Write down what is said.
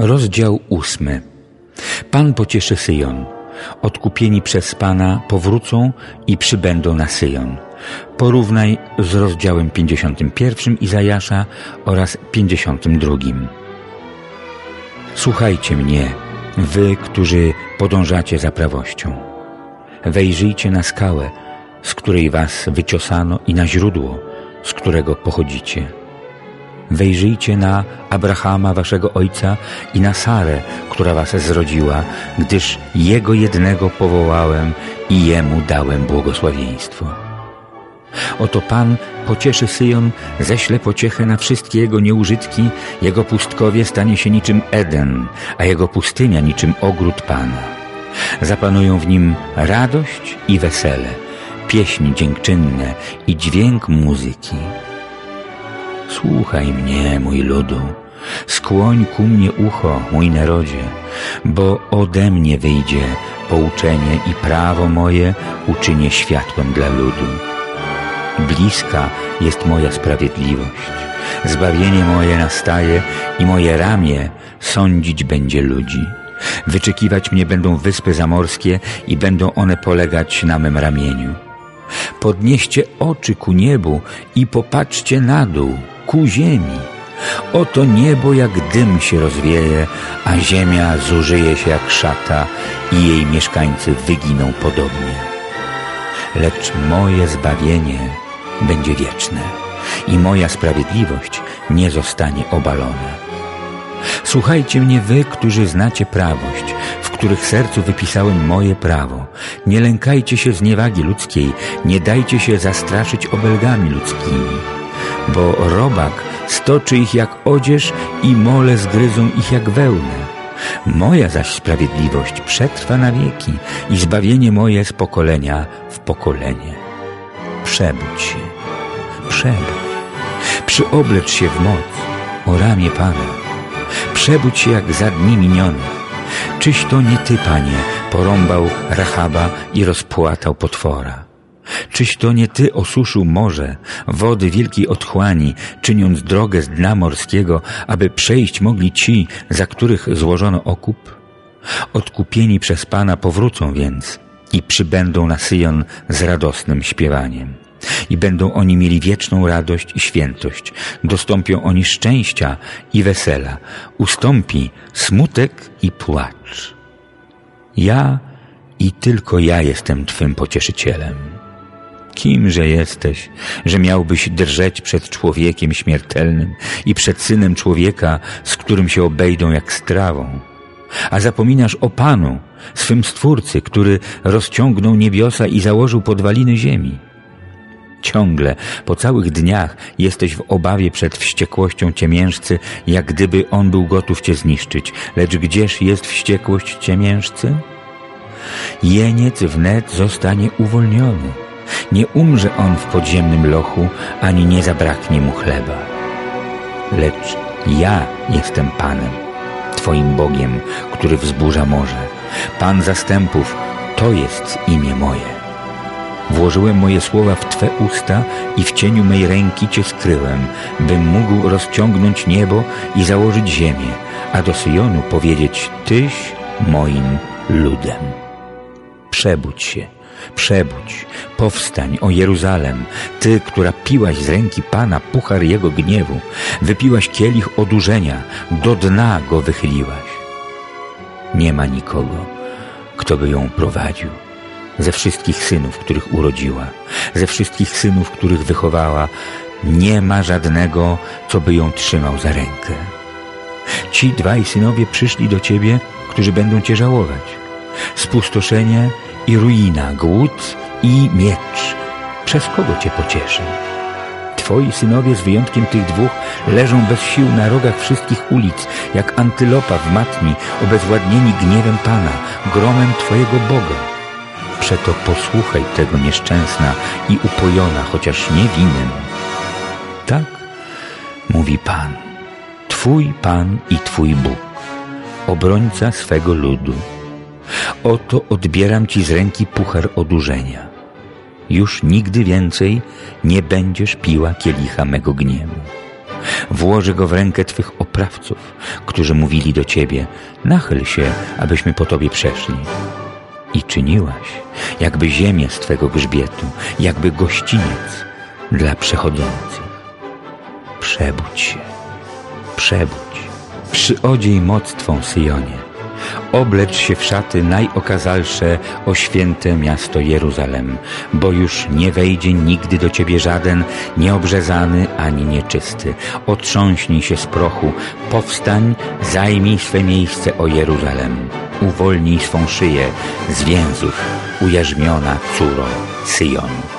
Rozdział ósmy. Pan pocieszy Syjon. Odkupieni przez Pana powrócą i przybędą na Syjon. Porównaj z rozdziałem 51 Izajasza oraz 52. Słuchajcie mnie, wy, którzy podążacie za prawością. Wejrzyjcie na skałę, z której was wyciosano i na źródło, z którego pochodzicie Wejrzyjcie na Abrahama, waszego ojca, i na Sarę, która was zrodziła, gdyż Jego jednego powołałem i Jemu dałem błogosławieństwo. Oto Pan pocieszy Syjon, ześle pociechę na wszystkie jego nieużytki, jego pustkowie stanie się niczym Eden, a jego pustynia niczym ogród Pana. Zapanują w nim radość i wesele, pieśni dziękczynne i dźwięk muzyki. Słuchaj mnie, mój ludu, skłoń ku mnie ucho, mój narodzie, bo ode mnie wyjdzie pouczenie i prawo moje uczynię światłem dla ludu. Bliska jest moja sprawiedliwość, zbawienie moje nastaje i moje ramię sądzić będzie ludzi. Wyczekiwać mnie będą wyspy zamorskie i będą one polegać na mym ramieniu. Podnieście oczy ku niebu i popatrzcie na dół, ku ziemi. Oto niebo jak dym się rozwieje, a ziemia zużyje się jak szata i jej mieszkańcy wyginą podobnie. Lecz moje zbawienie będzie wieczne i moja sprawiedliwość nie zostanie obalona. Słuchajcie mnie wy, którzy znacie prawość, w których sercu wypisałem moje prawo. Nie lękajcie się zniewagi ludzkiej, nie dajcie się zastraszyć obelgami ludzkimi bo robak stoczy ich jak odzież i mole zgryzą ich jak wełnę. Moja zaś sprawiedliwość przetrwa na wieki i zbawienie moje z pokolenia w pokolenie. Przebudź się, przebudź, przyoblecz się w moc, o ramię Pana. Przebudź się jak za dni minionych. Czyś to nie Ty, Panie, porąbał Rachaba i rozpłatał potwora? Czyś to nie Ty osuszył morze, wody wielkiej otchłani, czyniąc drogę z dna morskiego, aby przejść mogli ci, za których złożono okup? Odkupieni przez Pana powrócą więc i przybędą na Syjon z radosnym śpiewaniem. I będą oni mieli wieczną radość i świętość. Dostąpią oni szczęścia i wesela. Ustąpi smutek i płacz. Ja i tylko ja jestem Twym pocieszycielem. Kimże jesteś, że miałbyś drżeć przed człowiekiem śmiertelnym i przed synem człowieka, z którym się obejdą jak strawą? A zapominasz o Panu, swym Stwórcy, który rozciągnął niebiosa i założył podwaliny ziemi. Ciągle, po całych dniach jesteś w obawie przed wściekłością ciemiężcy, jak gdyby on był gotów cię zniszczyć. Lecz gdzież jest wściekłość ciemiężcy? Jeniec wnet zostanie uwolniony nie umrze on w podziemnym lochu, ani nie zabraknie mu chleba. Lecz ja jestem Panem, Twoim Bogiem, który wzburza morze. Pan zastępów, to jest imię moje. Włożyłem moje słowa w Twe usta i w cieniu mej ręki Cię skryłem, bym mógł rozciągnąć niebo i założyć ziemię, a do Syjonu powiedzieć Tyś moim ludem. Przebudź się Przebudź, powstań, o Jeruzalem, Ty, która piłaś z ręki Pana puchar Jego gniewu, wypiłaś kielich odurzenia, do dna go wychyliłaś. Nie ma nikogo, kto by ją prowadził. Ze wszystkich synów, których urodziła, ze wszystkich synów, których wychowała, nie ma żadnego, co by ją trzymał za rękę. Ci dwaj synowie przyszli do Ciebie, którzy będą Cię żałować. Spustoszenie i ruina, głód i miecz. Przez kogo Cię pocieszę? Twoi synowie z wyjątkiem tych dwóch leżą bez sił na rogach wszystkich ulic, jak antylopa w matni, obezwładnieni gniewem Pana, gromem Twojego Boga. Przeto posłuchaj tego nieszczęsna i upojona, chociaż nie winem. Tak mówi Pan, Twój Pan i Twój Bóg, obrońca swego ludu. Oto odbieram ci z ręki puchar odurzenia. Już nigdy więcej nie będziesz piła kielicha mego gniewu. włoży go w rękę Twych oprawców, którzy mówili do Ciebie, nachyl się, abyśmy po Tobie przeszli. I czyniłaś, jakby ziemię z Twego grzbietu, jakby gościniec dla przechodzących. Przebudź się, przebudź, przyodziej moc Twą Syjonie Oblecz się w szaty najokazalsze o święte miasto Jeruzalem, bo już nie wejdzie nigdy do ciebie żaden nieobrzezany ani nieczysty. Otrząśnij się z prochu, powstań, zajmij swe miejsce o Jeruzalem. Uwolnij swą szyję z więzów, ujarzmiona córo Syjonu.